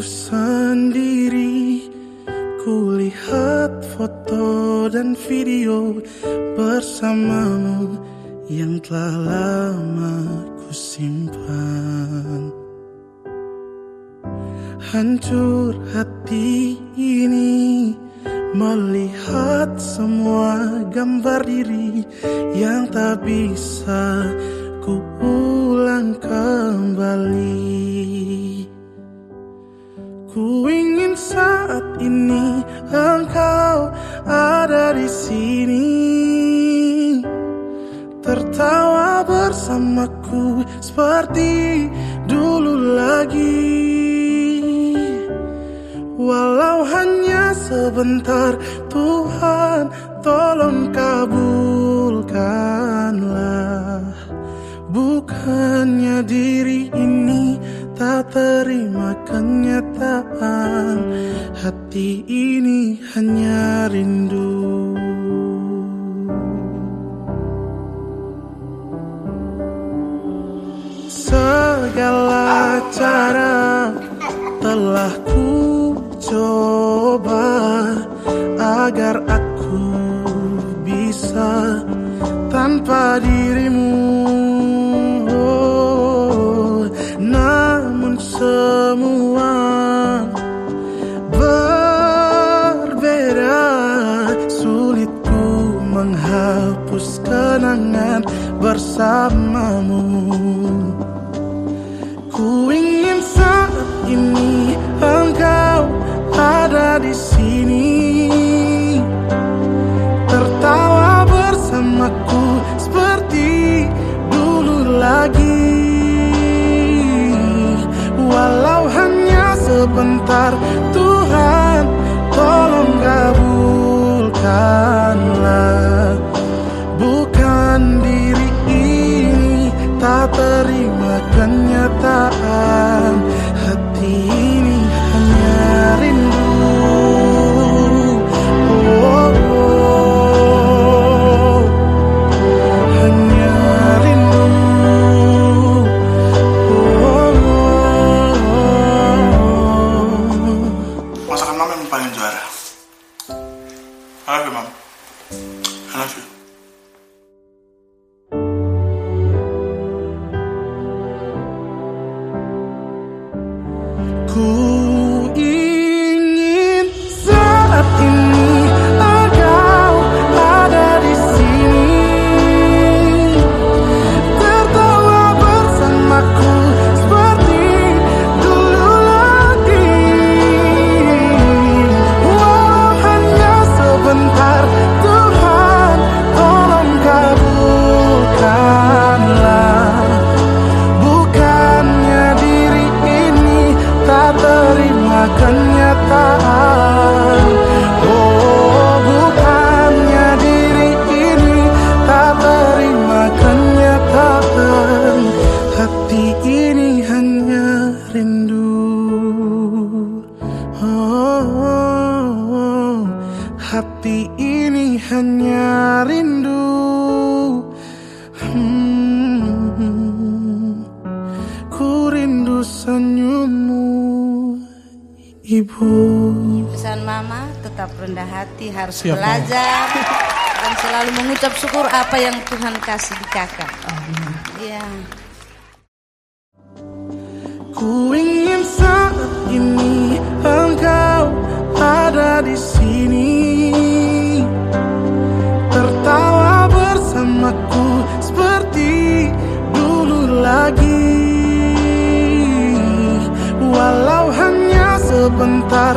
Ku sendiri. Kulihat foto dan video bersamamu yang telah lama ku simpan Hancur hati ini Melihat semua gambar diri Yang tak bisa ku ulang kembali Ku ingin saat ini engkau ada di sini. Tertawa bersamaku seperti dulu lagi. Walau hanya sebentar Tuhan tolong kabulkanlah. Bukannya diri ini tak terima kenyataan Hati ini hanya rindu Segala cara telah ku coba agar aku bisa tanpa dirimu. Kenangan bersamamu. Ku ingin saat ini engkau ada di sini Tertawa bersamaku seperti dulu lagi Walau hanya sebentar terima kenyataan Ku terima kenyataan. Oh bukannya diri ini tak terima kenyataan. Hati ini hanya rindu. Oh. Hati ini hanya rindu. Hmm, ku rindu senyummu, ibu. Pesan mama tetap rendah hati harus Siap, Mama. belajar dan selalu mengucap syukur apa yang Tuhan kasih di kakak. Iya. Ku ingin saat ini sebentar